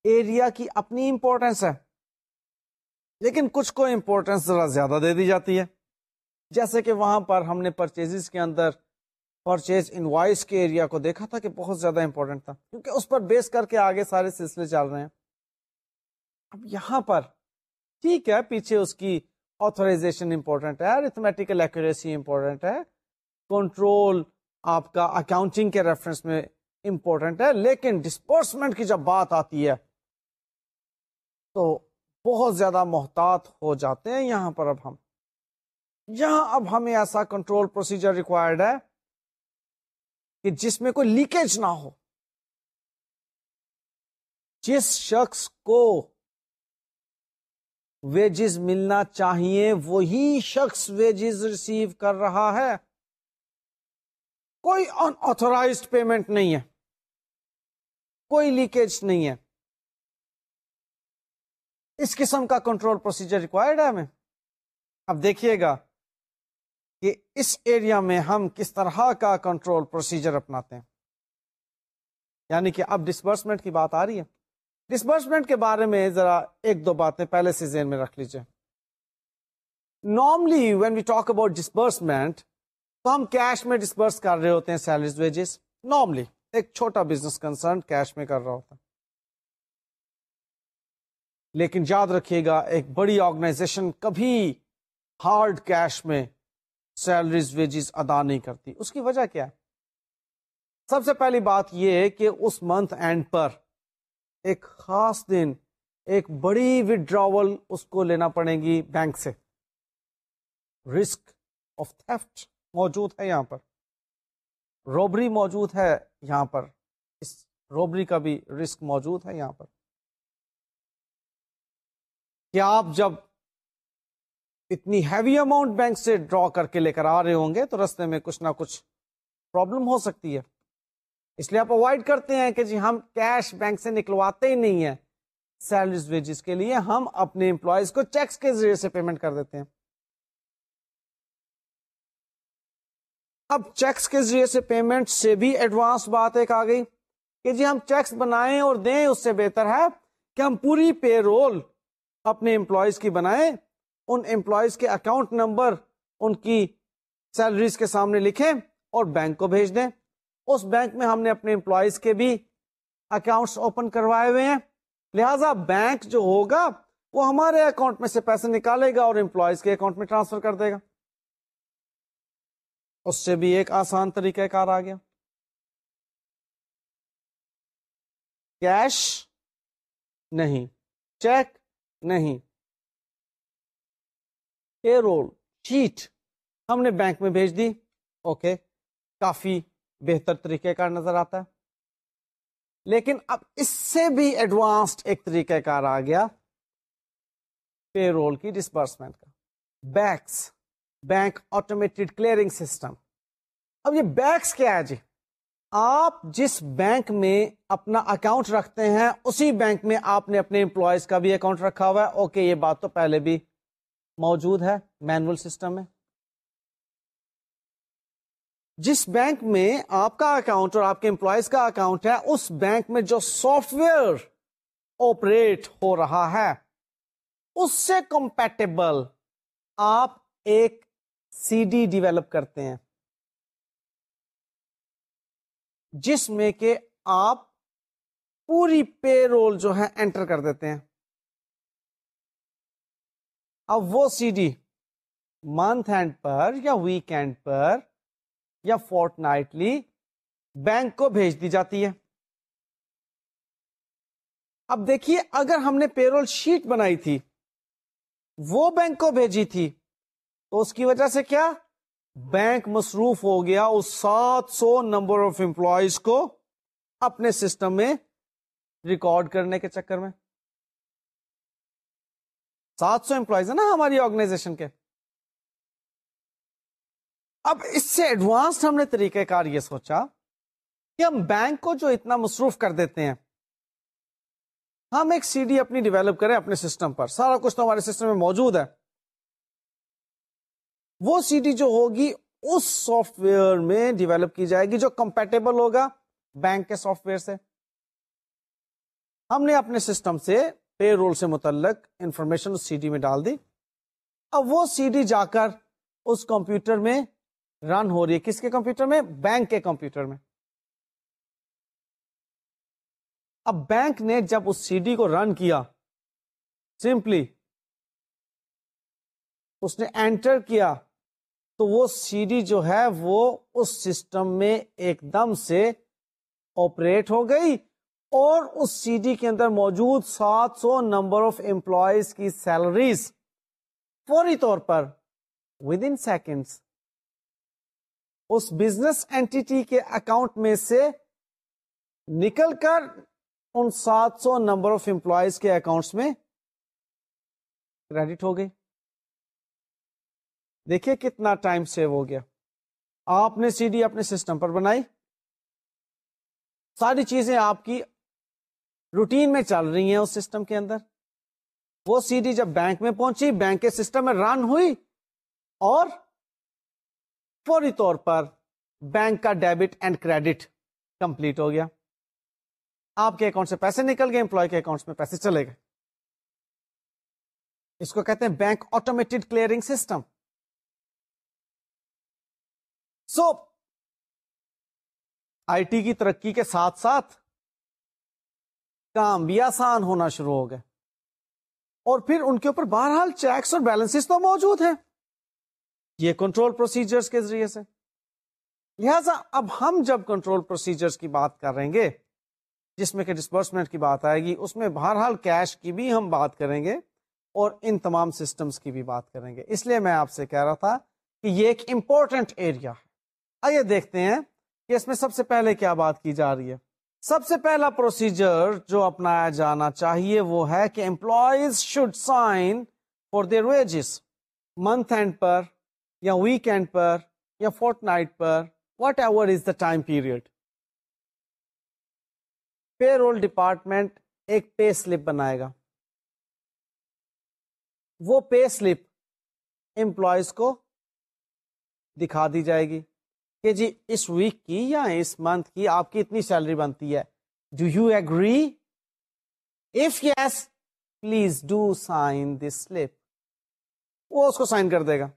A: ایریا کی اپنی امپورٹینس ہے۔ لیکن کچھ کو امپورٹینس ذرا زیادہ دے دی جاتی ہے۔ جیسے کہ وہاں پر ہم نے پرچیز کے اندر پرچیز انوائس کے ایریا کو دیکھا تھا کہ بہت زیادہ امپورٹنٹ تھا۔ کیونکہ اس پر بیس کر کے آگے سارے سلسلے چل رہے ہیں۔ اب یہاں پر ٹھیک ہے، پیچھے اس کی آتھورائزیشن امپورٹنٹ ہے ریتھمیٹیکل ایکوریسی امپورٹنٹ ہے کنٹرول آپ کا اکاؤنٹنگ کے ریفرنس میں امپورٹنٹ ہے لیکن ڈسپورسمنٹ کی جب بات آتی ہے تو بہت زیادہ محتاط ہو جاتے ہیں یہاں پر اب ہم۔ یہاں اب ہمیں ایسا کنٹرول پروسیجر ریکوائرڈ ہے کہ جس میں کوئی لیکیج نہ ہو۔ جس شخص کو ویجز ملنا چاہیے، وہی شخص ویجز ریسیو کر رہا ہے۔ کوئی ان آتھورائز پیمنٹ نہیں ہے۔ کوئی لیکیج نہیں ہے۔ اس قسم کا کنٹرول پروسیجر ریکوائرڈ ہے ہمیں۔ اب دیکھیے گا کہ اس ایریا میں ہم کس طرح کا کنٹرول پروسیجر اپناتے ہیں۔ یعنی کہ اب ڈسبرسمنٹ کی بات آ رہی ہے۔ ڈسبرسمنٹ کے بارے میں ذرا ایک دو باتیں پہلے سے ذہن میں رکھ لیجیے normally when we talk about disbursement تو ہم کیش میں ڈسبرس کر رہے ہوتے ہیں سیلریز ویجز نارملی ایک چھوٹا بزنس کنسرن کیش میں کر رہا ہوتا لیکن یاد رکھیے گا، ایک بڑی آرگنائزیشن کبھی ہارڈ کیش میں سیلریز ویجز ادا نہیں کرتی۔ اس کی وجہ کیا ہے؟ سب سے پہلی بات یہ کہ اس منتھ اینڈ پر ایک خاص دن، ایک بڑی وڈراول اس کو لینا پڑے گی بینک سے۔ رسک آف تھفٹ موجود ہے یہاں پر۔ روبری موجود ہے یہاں پر۔ اس روبری کا بھی رسک موجود ہے یہاں پر۔ کیا آپ جب اتنی ہیوی اماؤنٹ بینک سے ڈرا کر کے لے کر آ رہے ہوں گے تو رستے میں کچھ نہ کچھ پرابلم ہو سکتی ہے۔ اس لیے آپ اوائڈ کرتے ہیں کہ جی ہم کیش بینک سے نکلواتے ہی نہیں ہیں سیلریز ویجز کے لیے، ہم اپنے امپلائیز کو چیکس کے ذریعے سے پیمنٹ کر دیتے ہیں۔ اب چیکس کے ذریعے سے پیمنٹ سے بھی ایڈوانس بات ایک آ گئی کہ جی ہم چیکس بنائیں اور دیں، اس سے بہتر ہے کہ ہم پوری پے رول اپنے امپلائیز کی بنائیں، ان امپلائیز کے اکاؤنٹ نمبر ان کی سیلریز کے سامنے لکھیں اور بینک کو بھیج دیں۔ اس بینک میں ہم نے اپنے امپلائیز کے بھی اکاؤنٹس اوپن کروائے ہوئے ہیں۔ لہذا بینک جو ہوگا، وہ ہمارے اکاؤنٹ میں سے پیسے نکالے گا اور امپلائیز کے اکاؤنٹ میں ٹرانسفر کر دے گا۔ اس سے بھی ایک آسان طریقہ کار آ گیا۔ کیش نہیں چیک نہیں۔ رول شیٹ ہم نے بینک میں بھیج دی۔ اوکے کافی بہتر طریقہ کار نظر آتا ہے۔ لیکن اب اس سے بھی ایڈوانسڈ ایک طریقہ کار آ گیا پے رول کی ڈسبرسمنٹ کا۔ BACS bank automated clearing system اب یہ بیکس کیا ہے جی؟ آپ جس بینک میں اپنا اکاؤنٹ رکھتے ہیں، اسی بینک میں آپ نے اپنے امپلائیز کا بھی اکاؤنٹ رکھا ہوا ہے۔ اوکے یہ بات تو پہلے بھی موجود ہے مینول سسٹم میں۔ جس بینک میں آپ کا اکاؤنٹ اور آپ کے امپلائیز کا اکاؤنٹ ہے، اس بینک میں جو سافٹ ویئر آپریٹ ہو رہا ہے، اس سے کمپیٹیبل آپ ایک سی ڈی ڈیویلپ کرتے ہیں، جس میں کہ آپ پوری پے رول جو ہے انٹر کر دیتے ہیں۔ اب وہ سی ڈی منتھ اینڈ پر یا ویک اینڈ پر یا فورٹ نائٹلی بینک کو بھیج دی جاتی ہے۔ اب دیکھیے، اگر ہم نے پیرول شیٹ بنائی تھی، وہ بینک کو بھیجی تھی، تو اس کی وجہ سے کیا؟ بینک مصروف ہو گیا اس سات سو نمبر آف امپلائیز کو اپنے سسٹم میں ریکارڈ کرنے کے چکر میں۔ سات سو امپلائیز ہے نا ہماری آرگنائزیشن کے۔ اب اس سے ایڈوانس ہم نے طریقہ کار یہ سوچا کہ ہم بینک کو جو اتنا مصروف کر دیتے ہیں، ہم ایک سی ڈی اپنی ڈیولپ کریں اپنے سسٹم پر۔ سارا کچھ تو ہمارے سسٹم میں موجود ہے۔ وہ سی ڈی جو ہوگی، اس سافٹ ویئر میں ڈیولپ کی جائے گی جو کمپیٹیبل ہوگا بینک کے سافٹ ویئر سے۔ ہم نے اپنے سسٹم سے پے رول سے متعلق انفارمیشن اس سی ڈی میں ڈال دی۔ اب وہ سی ڈی جا کر اس کمپیوٹر میں رن ہو رہی ہے کس کے کمپیوٹر میں؟ بینک کے کمپیوٹر میں۔ اب بینک نے جب اس سی ڈی کو رن کیا، سمپلی اس نے انٹر کیا، تو وہ سی ڈی جو ہے وہ اس سسٹم میں ایک دم سے آپریٹ ہو گئی اور اس سی ڈی کے اندر موجود سات سو نمبر آف امپلائیز کی سیلریز فوری طور پر ود ان سیکنڈس اس بزنس اینٹی کے اکاؤنٹ میں سے نکل کر ان سات سو نمبر آف امپلائیز کے اکاؤنٹس میں کریڈٹ ہو گئی دیکھیے کتنا ٹائم سیو ہو گیا۔ آپ نے سی ڈی اپنے سسٹم پر بنائی۔ ساری چیزیں آپ کی روٹین میں چل رہی ہیں اس سسٹم کے اندر۔ وہ سی ڈی جب بینک میں پہنچی بینک کے سسٹم میں رن ہوئی اور فوری طور پر بینک کا ڈیبٹ اینڈ کریڈٹ کمپلیٹ ہو گیا۔ آپ کے اکاؤنٹ سے پیسے نکل گئے، امپلائی کے اکاؤنٹ میں پیسے چلے گئے۔ اس کو کہتے ہیں bank automated clearing system. So I T کی ترقی کے ساتھ ساتھ کام بھی آسان ہونا شروع ہو گئے۔ اور پھر ان کے اوپر بہرحال چیکس اور بیلنس تو موجود ہیں۔ یہ کنٹرول پروسیجرز کے ذریعے سے۔ لہذا اب ہم جب کنٹرول پروسیجرز کی بات کر رہیں گے، جس میں کہ ڈسبرسمنٹ کی بات آئے گی، اس میں بہرحال کیش کی بھی ہم بات کریں گے اور ان تمام سسٹمز کی بھی بات کریں گے۔ اس لیے میں آپ سے کہہ رہا تھا کہ یہ ایک امپورٹنٹ ایریا ہے۔ آئیے دیکھتے ہیں کہ اس میں سب سے پہلے کیا بات کی جا رہی ہے۔ سب سے پہلا پروسیجر جو اپنایا جانا چاہیے وہ ہے کہ employees should sign for their wages month end پر یا ویک اینڈ پر یا fortnight per whatever is the time period payroll department ایک پے سلپ بنائے گا۔ وہ پے سلپ امپلائیز کو دکھا دی جائے گی کہ جی اس ویک کی یا اس منتھ کی آپ کی اتنی سیلری بنتی ہے۔ Do you agree if yes please do sign this slip وہ اس کو سائن کر دے گا۔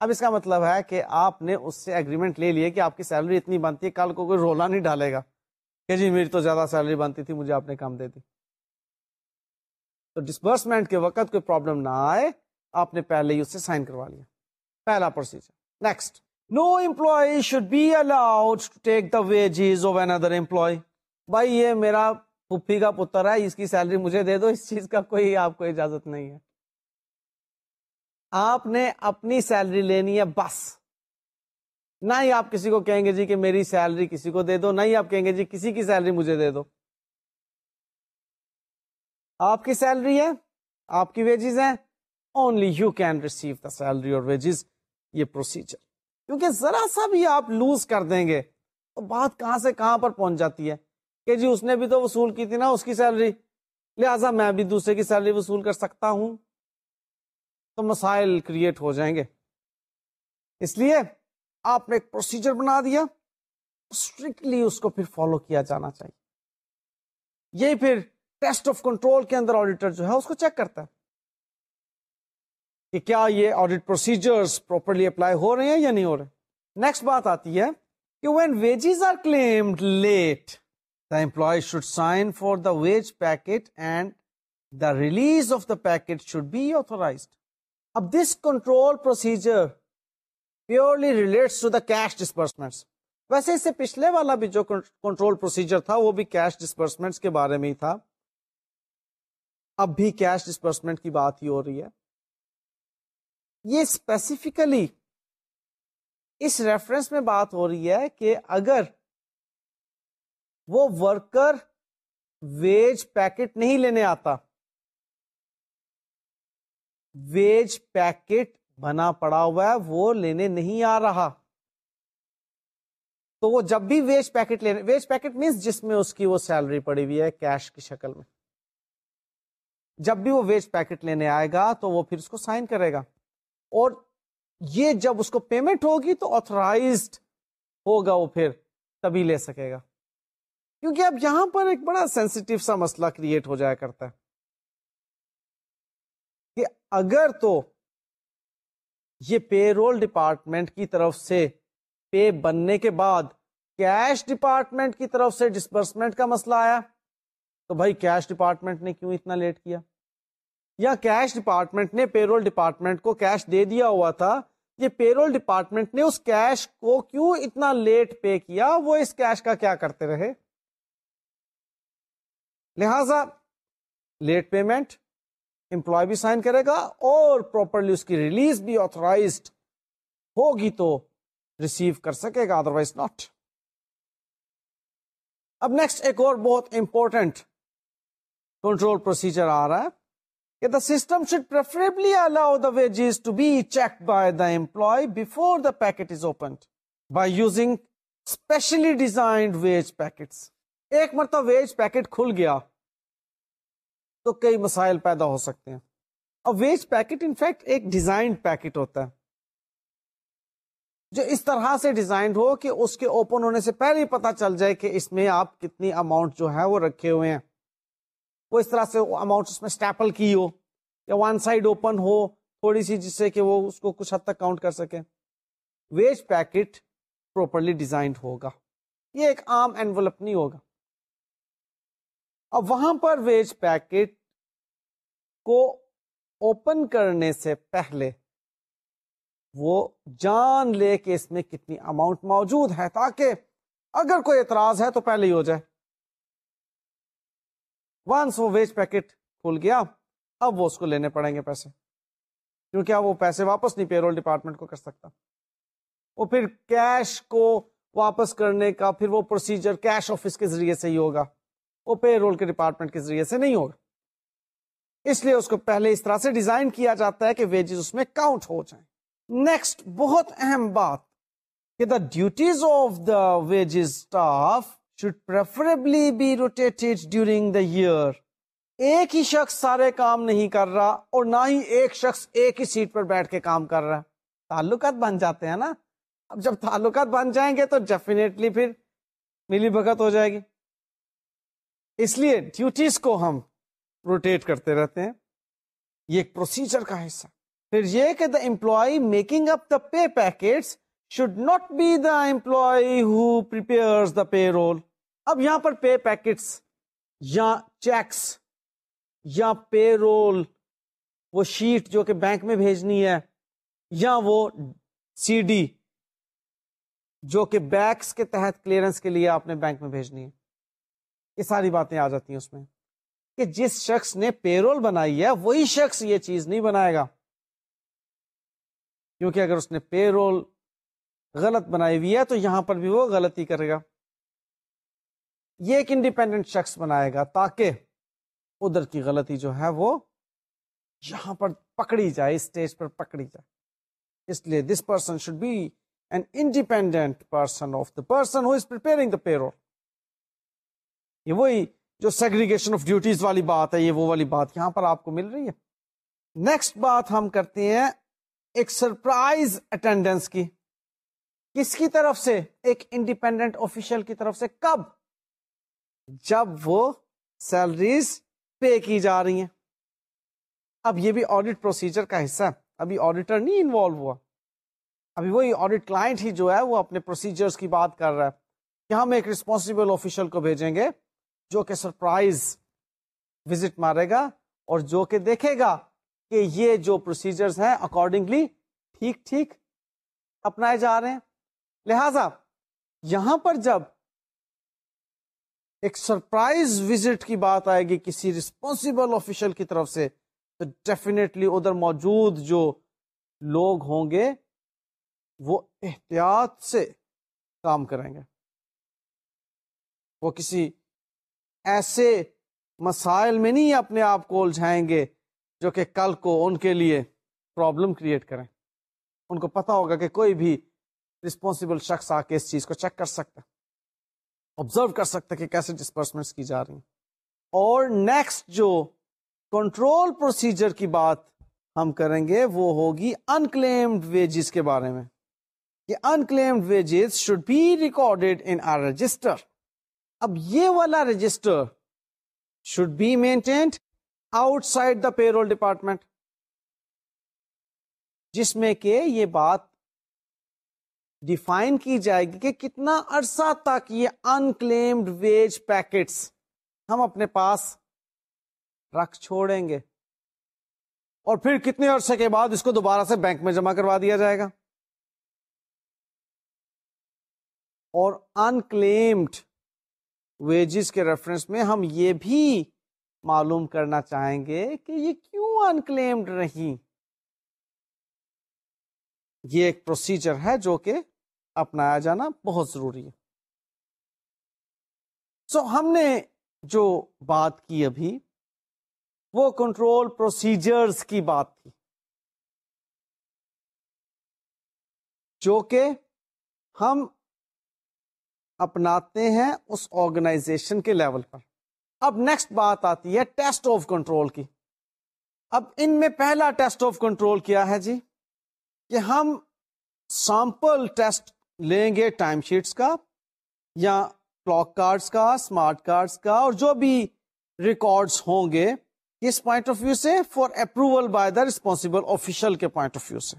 A: اب اس کا مطلب ہے کہ آپ نے اس سے اگریمنٹ لے لیے کہ آپ کی سیلری اتنی بنتی ہے، کل کو کوئی رولا نہیں ڈالے گا۔ کہ جی میری تو زیادہ سیلری بنتی تھی، مجھے آپ نے کم دے دی۔ تو ڈسبرسمنٹ کے وقت کوئی پرابلم نہ آئے، آپ نے پہلے ہی اس سے سائن کروا لیا۔ پہلا procedure next no employee should be allowed to take the wages of another employee بھائی، یہ میرا پھپھی کا پتر ہے، اس کی سیلری مجھے دے دو، اس چیز کا کوئی آپ کو اجازت نہیں ہے۔ آپ نے اپنی سیلری لینی ہے بس۔ نہ ہی آپ کسی کو کہیں گے جی کہ میری سیلری کسی کو دے دو، نہ ہی آپ کہیں گے جی کسی کی سیلری مجھے دے دو۔ آپ کی سیلری ہے، آپ کی ویجز ہیں۔ Only you can receive the salary اور ویجز یہ پروسیجر کیونکہ ذرا سا بھی آپ لوز کر دیں گے تو بات کہاں سے کہاں پر پہنچ جاتی ہے۔ کہ جی اس نے بھی تو وصول کی تھی نا اس کی سیلری، لہذا میں بھی دوسرے کی سیلری وصول کر سکتا ہوں۔ تو مسائل کریٹ ہو جائیں گے۔ اس لیے آپ نے ایک پروسیجر بنا دیا۔ اسٹرکٹلی اس کو پھر فالو کیا جانا چاہیے۔ یہی پھر ٹیسٹ آف کنٹرول کے اندر آڈیٹر جو ہے اس کو چیک کرتا ہے۔ کہ کیا یہ آڈیٹ پروسیجر پراپرلی اپلائی ہو رہے ہیں یا نہیں ہو رہے نیکسٹ بات آتی ہے کہ when wages are claimed late the employee should sign for the wage packet and the release of the packet should be authorized اب this control procedure purely relates to the cash disbursement ویسے اس سے پچھلے والا بھی جو control procedure تھا وہ بھی کیش ڈسبرسمنٹ کے بارے میں ہی تھا۔ اب بھی کیش ڈسبرسمنٹ کی بات ہی ہو رہی ہے۔ یہ اسپیسیفکلی اس ریفرنس میں بات ہو رہی ہے کہ اگر وہ ورکر ویج پیکٹ نہیں لینے آتا ویج پیکٹ بنا پڑا ہوا ہے، وہ لینے نہیں آ رہا۔ تو وہ جب بھی ویج پیکٹ لینے، ویج پیکٹ مینس جس میں اس کی وہ سیلری پڑی ہوئی ہے کیش کی شکل میں۔ جب بھی وہ ویج پیکٹ لینے آئے گا تو وہ پھر اس کو سائن کرے گا۔ اور یہ جب اس کو پیمنٹ ہوگی تو آتھورائزڈ ہوگا وہ پھر تبھی لے سکے گا۔ کیونکہ اب یہاں پر ایک بڑا سینسٹیو سا مسئلہ کریٹ ہو جایا کرتا ہے۔ کہ اگر تو یہ پے رول ڈپارٹمنٹ کی طرف سے پے بننے کے بعد کیش ڈپارٹمنٹ کی طرف سے ڈسبرسمنٹ کا مسئلہ آیا، تو بھائی کیش ڈپارٹمنٹ نے کیوں اتنا لیٹ کیا؟ یا کیش ڈپارٹمنٹ نے پیرول ڈپارٹمنٹ کو کیش دے دیا ہوا تھا، یہ پیرول ڈپارٹمنٹ نے اس کیش کو کیوں اتنا لیٹ پے کیا؟ وہ اس کیش کا کیا کرتے رہے؟ لہذا لیٹ پیمنٹ امپلائی بھی سائن کرے گا اور پراپرلی اس کی ریلیز بھی آتھورائزڈ ہوگی تو ریسیو کر سکے گا ادروائز ناٹ اب نیکسٹ ایک اور بہت امپورٹنٹ کنٹرول پروسیجر آ رہا ہے کہ the system should preferably allow the wages to be check by the employee before the packet is open by using specially designed wage packets ایک مرتبہ ویج پیکٹ کھل گیا تو کئی مسائل پیدا ہو سکتے ہیں۔ اور ویج پیکٹ انفیکٹ ایک ڈیزائنڈ پیکٹ ہوتا ہے۔ جو اس طرح سے ڈیزائنڈ ہو کہ اس کے اوپن ہونے سے پہلے ہی پتا چل جائے کہ اس میں آپ کتنی اماؤنٹ جو ہے وہ رکھے ہوئے ہیں۔ وہ اس طرح سے اماؤنٹ اس میں اسٹیپل کی ہو یا ون سائڈ اوپن ہو، تھوڑی سی جس سے کہ وہ اس کو کچھ حد تک کاؤنٹ کر سکے۔ ویج پیکٹ پروپرلی ڈیزائنڈ ہوگا۔ یہ ایک عام اینولپ نہیں ہوگا۔ اب وہاں پر ویج پیکٹ کو اوپن کرنے سے پہلے وہ جان لے کہ اس میں کتنی اماؤنٹ موجود ہے تاکہ اگر کوئی اعتراض ہے تو پہلے ہی ہو جائے۔ ونس وہ ویج پیکٹ کھل گیا، اب وہ اس کو لینے پڑیں گے پیسے۔ کیونکہ اب وہ پیسے واپس نہیں پیرول ڈپارٹمنٹ کو کر سکتا۔ وہ پھر کیش کو واپس کرنے کا، پھر وہ پروسیجر کیش آفس کے ذریعے سے ہی ہوگا۔ وہ پے رول کے ڈپارٹمنٹ کے ذریعے سے نہیں ہوگا۔ اس لیے اس کو پہلے اس طرح سے ڈیزائن کیا جاتا ہے کہ ویجز اس میں کاؤنٹ ہو جائیں۔ نیکسٹ بہت اہم بات کہ the duties of the wages staff should preferably be rotated during the year ایک ہی شخص سارے کام نہیں کر رہا اور نہ ہی ایک شخص ایک ہی سیٹ پر بیٹھ کے کام کر رہا۔ ہے تعلقات بن جاتے ہیں نا۔ اب جب تعلقات بن جائیں گے تو ڈیفینیٹلی پھر ملی بھگت ہو جائے گی۔ اس لیے ڈیوٹیز کو ہم روٹیٹ کرتے رہتے ہیں۔ یہ ایک پروسیجر کا حصہ۔ پھر یہ کہ the employee making up the pay packet should not be the employee who the payroll اب یہاں پر پے پیکٹس یا چیکس یا پے رول وہ شیٹ جو کہ بینک میں بھیجنی ہے یا وہ سی ڈی جو کہ بیکس کے تحت کلیئرنس کے لیے آپ نے بینک میں بھیجنی ہے۔ یہ ساری باتیں آ جاتی ہیں اس میں کہ جس شخص نے پے رول بنائی ہے، وہی شخص یہ چیز نہیں بنائے گا۔ کیونکہ اگر اس نے پے رول غلط بنائی ہوئی ہے، تو یہاں پر بھی وہ غلطی کرے گا۔ یہ ایک انڈیپینڈنٹ شخص بنائے گا تاکہ ادھر کی غلطی جو ہے وہ یہاں پر پکڑی جائے، اسٹیج پر پکڑی جائے۔ اس لیے this person should be an independent person of the person who is the payroll یہ وہی جو سیگریگیشن آف ڈیوٹیز والی بات ہے، یہ وہ والی بات یہاں پر آپ کو مل رہی ہے۔ نیکسٹ بات ہم کرتے ہیں ایک سرپرائز اٹینڈنس کی۔ کس کی طرف سے؟ ایک انڈیپینڈنٹ آفیشل کی طرف سے۔ کب؟ جب وہ سیلریز پے کی جا رہی ہیں۔ اب یہ بھی آڈیٹ پروسیجر کا حصہ ہے۔ ابھی آڈیٹر نہیں انوالو ہوا۔ ابھی وہی آڈیٹ کلائنٹ ہی جو ہے، وہ اپنے پروسیجرز کی بات کر رہا ہے۔ کہ ہم ایک ریسپانسبل آفیشل کو بھیجیں گے۔ جو کہ سرپرائز وزٹ مارے گا اور جو کہ دیکھے گا کہ یہ جو پروسیجرز ہیں اکارڈنگلی ٹھیک ٹھیک اپنائے جا رہے ہیں۔ لہذا یہاں پر جب ایک سرپرائز وزٹ کی بات آئے گی کسی ریسپانسبل آفیشل کی طرف سے، تو ڈیفینیٹلی ادھر موجود جو لوگ ہوں گے وہ احتیاط سے کام کریں گے۔ وہ کسی ایسے مسائل میں نہیں اپنے آپ کو الجھائیں گے جو کہ کل کو ان کے لیے پرابلم کریٹ کریں۔ ان کو پتا ہوگا کہ کوئی بھی رسپانسبل شخص آ کے اس چیز کو چیک کر سکتا آبزرو کر سکتا کہ کیسے ڈسپرسمنٹس کی جا رہی ہیں۔ اور نیکسٹ جو کنٹرول پروسیجر کی بات ہم کریں گے وہ ہوگی انکلیمڈ ویجز کے بارے میں۔ کہ unclaimed wages should be recorded in a register اب یہ والا register should be maintained outside the payroll department جس میں کہ یہ بات ڈیفائن کی جائے گی کہ کتنا عرصہ تک یہ انکلیمڈ ویج پیکٹس ہم اپنے پاس رکھ چھوڑیں گے اور پھر کتنے عرصے کے بعد اس کو دوبارہ سے بینک میں جمع کروا دیا جائے گا اور انکلیمڈ ویجز کے ریفرنس میں ہم یہ بھی معلوم کرنا چاہیں گے کہ یہ کیوں انکلیمڈ رہی؟ یہ ایک پروسیجر ہے جو کہ اپنایا جانا بہت ضروری ہے۔ سو so, ہم نے جو بات کی ابھی وہ کنٹرول پروسیجرز کی بات تھی۔ جو کہ ہم اپناتے ہیں اس آرگنائزیشن کے لیول پر۔ اب نیکسٹ بات آتی ہے ٹیسٹ آف کنٹرول کی۔ اب ان میں پہلا ٹیسٹ آف کنٹرول کیا ہے جی؟ کہ ہم سیمپل ٹیسٹ لیں گے ٹائم شیٹس کا یا کلاک کارڈس کا اسمارٹ کارڈس کا اور جو بھی ریکارڈس ہوں گے کس پوائنٹ آف ویو سے for approval by the responsible official کے پوائنٹ آف ویو سے۔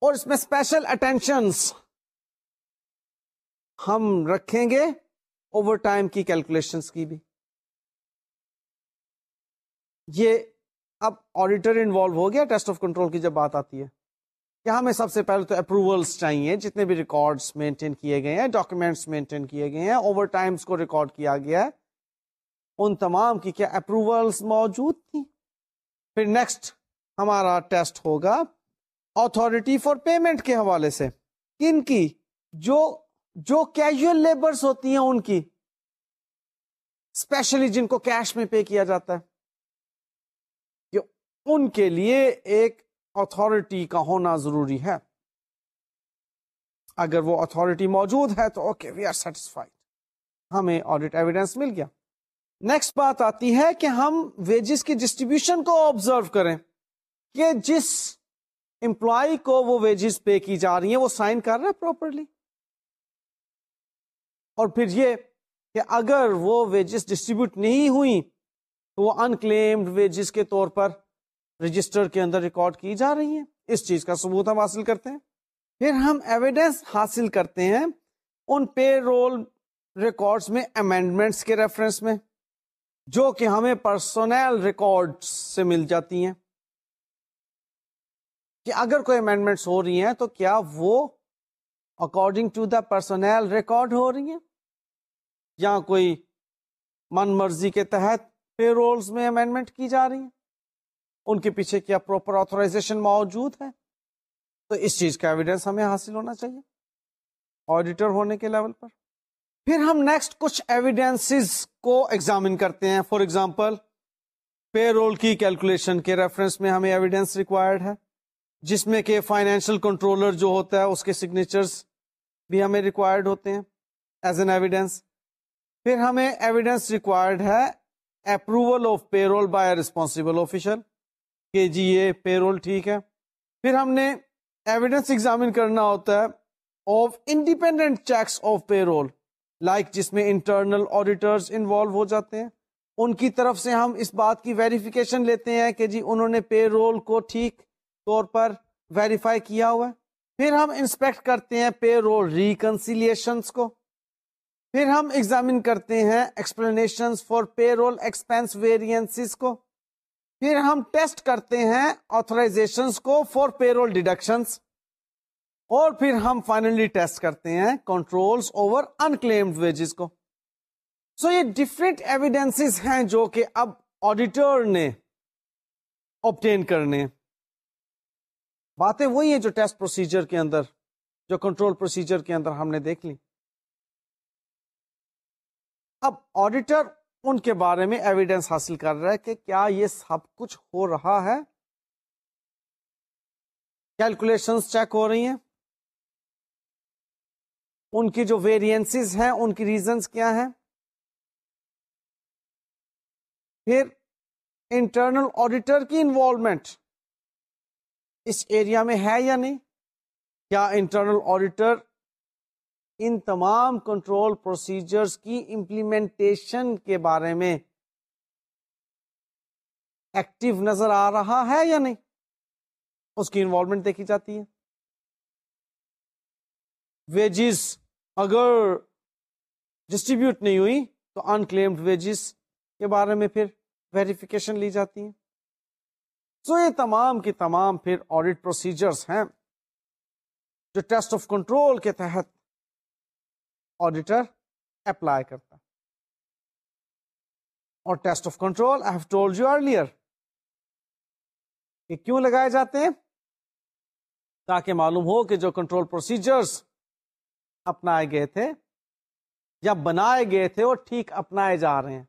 A: اور اس میں اسپیشل اٹینشنس ہم رکھیں گے اوور ٹائم کی کیلکولیشن کی بھی۔ یہ اب آڈیٹر انوالو ہو گیا ٹیسٹ آف کنٹرول کی جب بات آتی ہے۔ کہ ہمیں سب سے پہلے تو اپروولس چاہیے، جتنے بھی ریکارڈس مینٹین کیے گئے ہیں ڈاکومینٹس مینٹین کیے گئے ہیں اوور ٹائمس کو ریکارڈ کیا گیا ہے۔ ان تمام کی کیا اپروولس موجود تھی پھر نیکسٹ ہمارا ٹیسٹ ہوگا اتارٹی فار پیمنٹ کے حوالے سے۔ کن کی؟ جو جو کیجل لیبرس ہوتی ہیں ان کی اسپیشلی جن کو کیش میں پے کیا جاتا ہے، کہ ان کے لیے ایک اتارٹی کا ہونا ضروری ہے۔ اگر وہ اتارٹی موجود ہے تو اوکے وی آر سیٹسفائڈ ہمیں آڈیٹ ایویڈینس مل گیا۔ نیکسٹ بات آتی ہے کہ ہم ویجز کی ڈسٹریبیوشن کو آبزرو کریں کہ جس امپلائی کو وہ ویجز پے کی جا رہی ہیں وہ سائن کر رہے پراپرلی اور پھر یہ کہ اگر وہ ویجز ڈسٹریبیوٹ نہیں ہوئی تو وہ انکلیمڈ ویجز کے طور پر رجسٹر کے اندر ریکارڈ کی جا رہی ہیں۔ اس چیز کا ثبوت ہم حاصل کرتے ہیں۔ پھر ہم ایویڈینس حاصل کرتے ہیں ان پے رول ریکارڈس میں امینڈمنٹس کے ریفرنس میں، جو کہ ہمیں پرسونل ریکارڈ سے مل جاتی ہیں۔ کہ اگر کوئی امینڈمنٹس ہو رہی ہیں تو کیا وہ according to the personal record ہو رہی ہیں؟ یا کوئی من مرضی کے تحت پے رولس میں امینڈمنٹ کی جا رہی ہیں؟ ان کے پیچھے کیا پراپر آتھورائزیشن موجود ہے؟ تو اس چیز کا ایویڈینس ہمیں حاصل ہونا چاہیے آڈیٹر ہونے کے لیول پر۔ پھر ہم نیکسٹ کچھ ایویڈینس کو ایگزامن کرتے ہیں۔ فار ایگزامپل پے رول کی کیلکولیشن کے ریفرنس میں ہمیں ایویڈینس ریکوائرڈ ہے۔ جس میں کہ فائنینشیل کنٹرولر جو ہوتا ہے، اس کے سگنیچرس بھی ہمیں ریکوائرڈ ہوتے ہیں ایز این ایویڈینس پھر ہمیں ایویڈینس ریکوائرڈ ہے approval of payroll by responsible official کہ جی یہ پے رول ٹھیک ہے۔ پھر ہم نے ایویڈینس ایگزامن کرنا ہوتا ہے of independent checks of payroll like جس میں انٹرنل آڈیٹرز انوالو ہو جاتے ہیں۔ ان کی طرف سے ہم اس بات کی ویریفیکیشن لیتے ہیں کہ جی انہوں نے پے رول کو ٹھیک طور پر ویریفائی کیا ہوا ہے۔ پھر ہم انسپیکٹ کرتے ہیں پے رول ریکنسیلیشن کو۔ پھر ہم ایگزامن کرتے ہیں explanation for payroll expense variance کو۔ پھر ہم ٹیسٹ کرتے ہیں آتھرائزیشن کو فار پے رول ڈیڈکشن اور پھر ہم فائنلی ٹیسٹ کرتے ہیں کنٹرول اوور انکلیمڈ ویجز کو۔ سو so یہ ڈفرینٹ ایویڈینس ہیں جو کہ اب آڈیٹر نے اوبٹین کرنے۔ باتیں وہی ہیں جو ٹیسٹ پروسیجر کے اندر، جو کنٹرول پروسیجر کے اندر ہم نے دیکھ لی۔ اب آڈیٹر ان کے بارے میں ایویڈینس حاصل کر رہا ہے کہ کیا یہ سب کچھ ہو رہا ہے۔ کیلکولیشن چیک ہو رہی ہیں۔ ان کی جو ویریئنس ہیں، ان کی ریزنس کیا ہیں۔ پھر انٹرنل آڈیٹر کی انوالومنٹ اس ایریا میں ہے یا نہیں؟ کیا انٹرنل آڈیٹر ان تمام کنٹرول پروسیجرز کی امپلیمنٹیشن کے بارے میں ایکٹیو نظر آ رہا ہے یا نہیں؟ اس کی انوالومنٹ دیکھی جاتی ہے۔ ویجز اگر ڈسٹریبیوٹ نہیں ہوئی تو انکلیمڈ ویجز کے بارے میں پھر ویریفیکیشن لی جاتی ہیں سو یہ تمام کی تمام پھر آڈیٹ پروسیجرز ہیں جو ٹیسٹ آف کنٹرول کے تحت آڈیٹر اپلائی کرتا اور test of control I have told you earlier کہ کیوں لگائے جاتے ہیں؟ تاکہ معلوم ہو کہ جو کنٹرول پروسیجرز اپنائے گئے تھے یا بنائے گئے تھے وہ ٹھیک اپنائے جا رہے ہیں۔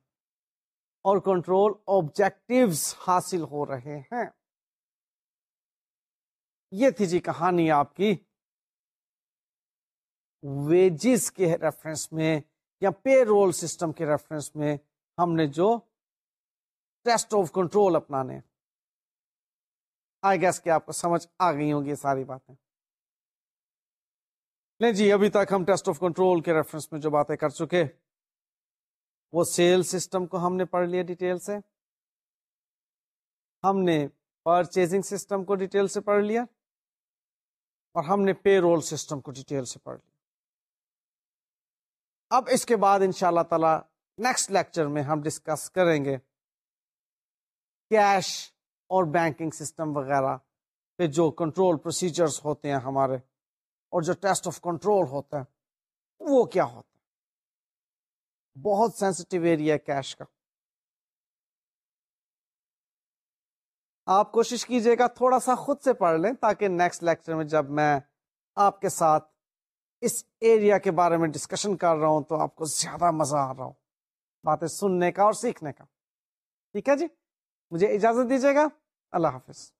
A: اور کنٹرول آبجیکٹوز حاصل ہو رہے ہیں۔ یہ تھی جی کہانی آپ کی ویجز کے ریفرنس میں یا پے رول سسٹم کے ریفرنس میں ہم نے جو ٹیسٹ آف کنٹرول اپنانے۔ آئی گیس کہ آپ کو سمجھ آ گئی ہوں گی ساری باتیں۔ نہیں جی ابھی تک ہم ٹیسٹ آف کنٹرول کے ریفرنس میں جو باتیں کر چکے وہ سیل سسٹم کو ہم نے پڑھ لیا ڈیٹیل سے۔ ہم نے پرچیزنگ سسٹم کو ڈیٹیل سے پڑھ لیا اور ہم نے پے رول سسٹم کو ڈیٹیل سے پڑھ لیا۔ اب اس کے بعد ان شاء اللہ تعالی نیکسٹ لیکچر میں ہم ڈسکس کریں گے کیش اور بینکنگ سسٹم وغیرہ پہ جو کنٹرول پروسیجرز ہوتے ہیں ہمارے اور جو ٹیسٹ آف کنٹرول ہوتا ہے وہ کیا ہوتا ہے۔ بہت سینسٹیو ایریا کیش کا۔ آپ کوشش کیجیے گا تھوڑا سا خود سے پڑھ لیں تاکہ نیکسٹ لیکچر میں جب میں آپ کے ساتھ اس ایریا کے بارے میں ڈسکشن کر رہا ہوں تو آپ کو زیادہ مزہ آ رہا ہو۔ باتیں سننے کا اور سیکھنے کا۔ ٹھیک ہے جی؟ مجھے اجازت دیجیے گا۔ اللہ حافظ۔